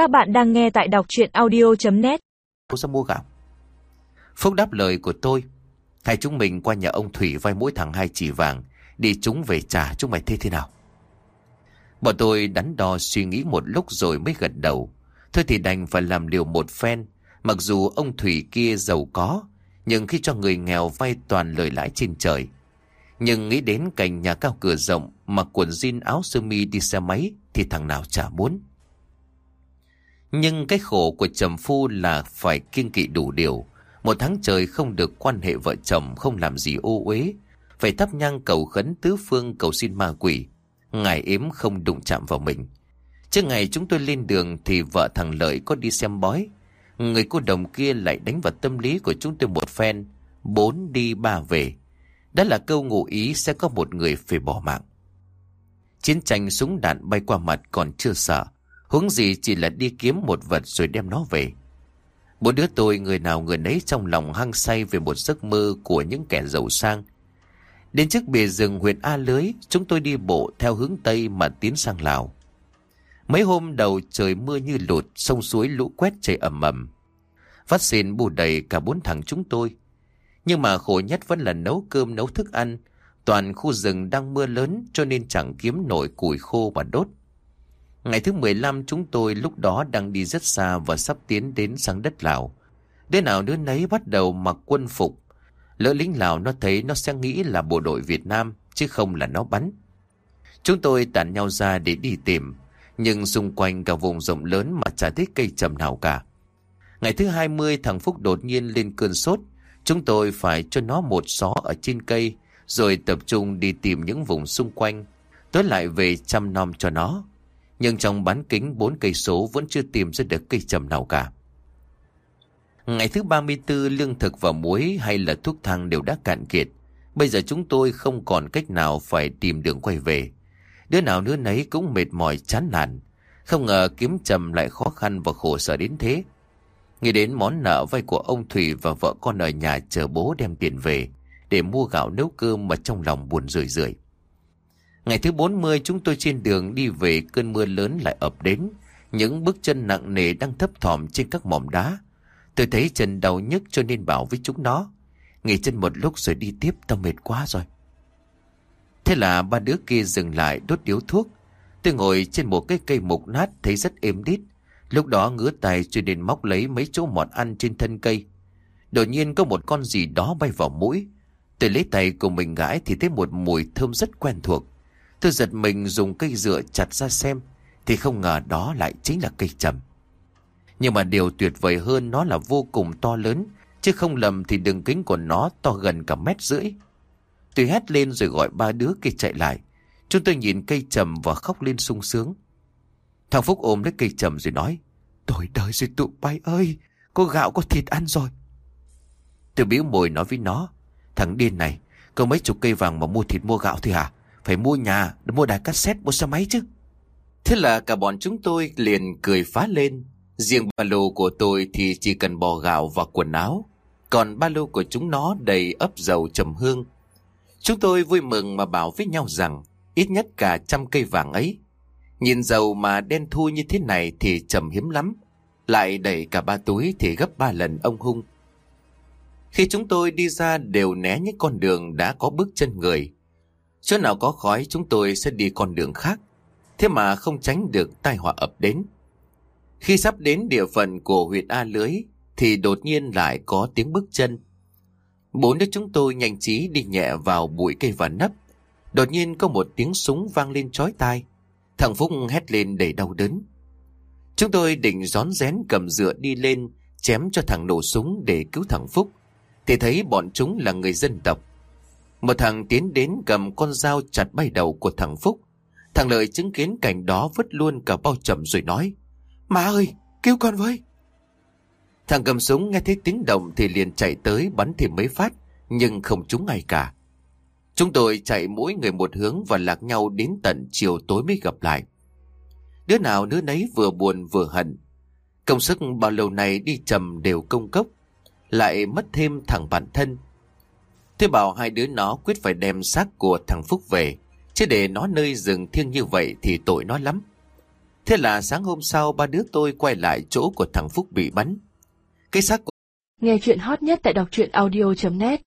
Các bạn đang nghe tại đọc chuyện audio.net Cô sẽ mua gạo. Phúc đáp lời của tôi. Hai chúng mình qua nhà ông Thủy vay mỗi thằng hai chỉ vàng. Đi chúng về trả chúng mày thế thế nào? Bọn tôi đắn đo suy nghĩ một lúc rồi mới gật đầu. Thôi thì đành phải làm liều một phen. Mặc dù ông Thủy kia giàu có, nhưng khi cho người nghèo vay toàn lời lãi trên trời. Nhưng nghĩ đến cảnh nhà cao cửa rộng, mặc quần jean áo sơ mi đi xe máy thì thằng nào chả muốn. Nhưng cái khổ của trầm phu là phải kiêng kỵ đủ điều. Một tháng trời không được quan hệ vợ chồng, không làm gì ô uế. Phải thắp nhang cầu khấn tứ phương cầu xin ma quỷ. Ngài ếm không đụng chạm vào mình. Trước ngày chúng tôi lên đường thì vợ thằng Lợi có đi xem bói. Người cô đồng kia lại đánh vào tâm lý của chúng tôi một phen. Bốn đi ba về. Đó là câu ngụ ý sẽ có một người phải bỏ mạng. Chiến tranh súng đạn bay qua mặt còn chưa sợ. Hướng gì chỉ là đi kiếm một vật rồi đem nó về. Bốn đứa tôi người nào người nấy trong lòng hăng say về một giấc mơ của những kẻ giàu sang. Đến trước bìa rừng huyện A Lưới, chúng tôi đi bộ theo hướng Tây mà tiến sang Lào. Mấy hôm đầu trời mưa như lụt, sông suối lũ quét chảy ẩm ẩm. Phát xin bù đầy cả bốn thằng chúng tôi. Nhưng mà khổ nhất vẫn là nấu cơm nấu thức ăn. Toàn khu rừng đang mưa lớn cho nên chẳng kiếm nổi củi khô mà đốt. Ngày thứ 15 chúng tôi lúc đó đang đi rất xa và sắp tiến đến sang đất Lào. Đứa nào đứa nấy bắt đầu mặc quân phục. Lỡ lính Lào nó thấy nó sẽ nghĩ là bộ đội Việt Nam, chứ không là nó bắn. Chúng tôi tản nhau ra để đi tìm. Nhưng xung quanh cả vùng rộng lớn mà chả thấy cây trầm nào cả. Ngày thứ 20 thằng Phúc đột nhiên lên cơn sốt. Chúng tôi phải cho nó một xó ở trên cây, rồi tập trung đi tìm những vùng xung quanh. Tối lại về chăm nom cho nó. Nhưng trong bán kính bốn cây số vẫn chưa tìm ra được cây trầm nào cả. Ngày thứ 34 lương thực và muối hay là thuốc thang đều đã cạn kiệt. Bây giờ chúng tôi không còn cách nào phải tìm đường quay về. Đứa nào đứa nấy cũng mệt mỏi, chán nản. Không ngờ kiếm trầm lại khó khăn và khổ sở đến thế. Nghĩ đến món nợ vay của ông Thủy và vợ con ở nhà chờ bố đem tiền về, để mua gạo nấu cơm mà trong lòng buồn rười rượi. Ngày thứ 40 chúng tôi trên đường đi về, cơn mưa lớn lại ập đến. Những bước chân nặng nề đang thấp thỏm trên các mỏm đá. Tôi thấy chân đau nhức cho nên bảo với chúng nó. Nghỉ chân một lúc rồi đi tiếp, tao mệt quá rồi. Thế là ba đứa kia dừng lại đốt điếu thuốc. Tôi ngồi trên một cái cây mục nát, thấy rất êm đít. Lúc đó ngứa tay cho nên móc lấy mấy chỗ mọt ăn trên thân cây. Đột nhiên có một con gì đó bay vào mũi. Tôi lấy tay của mình gãi thì thấy một mùi thơm rất quen thuộc. Tôi giật mình dùng cây dựa chặt ra xem, Thì không ngờ đó lại chính là cây trầm. Nhưng mà điều tuyệt vời hơn nó là vô cùng to lớn, Chứ không lầm thì đường kính của nó to gần cả mét rưỡi. Tôi hét lên rồi gọi ba đứa kia chạy lại. Chúng tôi nhìn cây trầm và khóc lên sung sướng. Thằng Phúc ôm lấy cây trầm rồi nói Tôi đời rồi tụi bay ơi Có gạo có thịt ăn rồi. Tôi biếu mồi nói với nó, Thằng điên này, Có mấy chục cây vàng mà mua thịt mua gạo thì hả? Phải mua nhà, mua đài cassette, mua xe máy chứ. Thế là cả bọn chúng tôi liền cười phá lên. Riêng ba lô của tôi thì chỉ cần bò gạo và quần áo. Còn ba lô của chúng nó đầy ấp dầu trầm hương. Chúng tôi vui mừng mà bảo với nhau rằng ít nhất cả trăm cây vàng ấy. Nhìn dầu mà đen thui như thế này thì trầm hiếm lắm. Lại đẩy cả ba túi thì gấp ba lần ông hung. Khi chúng tôi đi ra đều né những con đường đã có bước chân người. Chỗ nào có khói, chúng tôi sẽ đi con đường khác. Thế mà không tránh được tai họa ập đến. Khi sắp đến địa phận của huyện A Lưới, thì đột nhiên lại có tiếng bước chân. Bốn đứa chúng tôi nhanh trí đi nhẹ vào bụi cây và nấp. Đột nhiên có một tiếng súng vang lên chói tai. Thằng Phúc hét lên đầy đau đớn. Chúng tôi định rón rén cầm dựa đi lên, chém cho thằng nổ súng để cứu thằng Phúc. Thì thấy bọn chúng là người dân tộc một thằng tiến đến cầm con dao chặt bay đầu của thằng Phúc. Thằng Lợi chứng kiến cảnh đó vứt luôn cả bao chậm rồi nói. Má ơi, cứu con với. Thằng cầm súng nghe thấy tiếng động thì liền chạy tới bắn thêm mấy phát, nhưng không trúng ai cả. Chúng tôi chạy mỗi người một hướng và lạc nhau đến tận chiều tối mới gặp lại. Đứa nào đứa nấy vừa buồn vừa hận. Công sức bao lâu này đi trầm đều công cốc, lại mất thêm thằng bản thân. Thế bảo hai đứa nó quyết phải đem xác của thằng Phúc về. Chứ để nó nơi rừng thiêng như vậy thì tội nó lắm. Thế là sáng hôm sau, ba đứa tôi quay lại chỗ của thằng Phúc bị bắn. Cái xác của Nghe chuyện hot nhất tại đọc truyện audio.net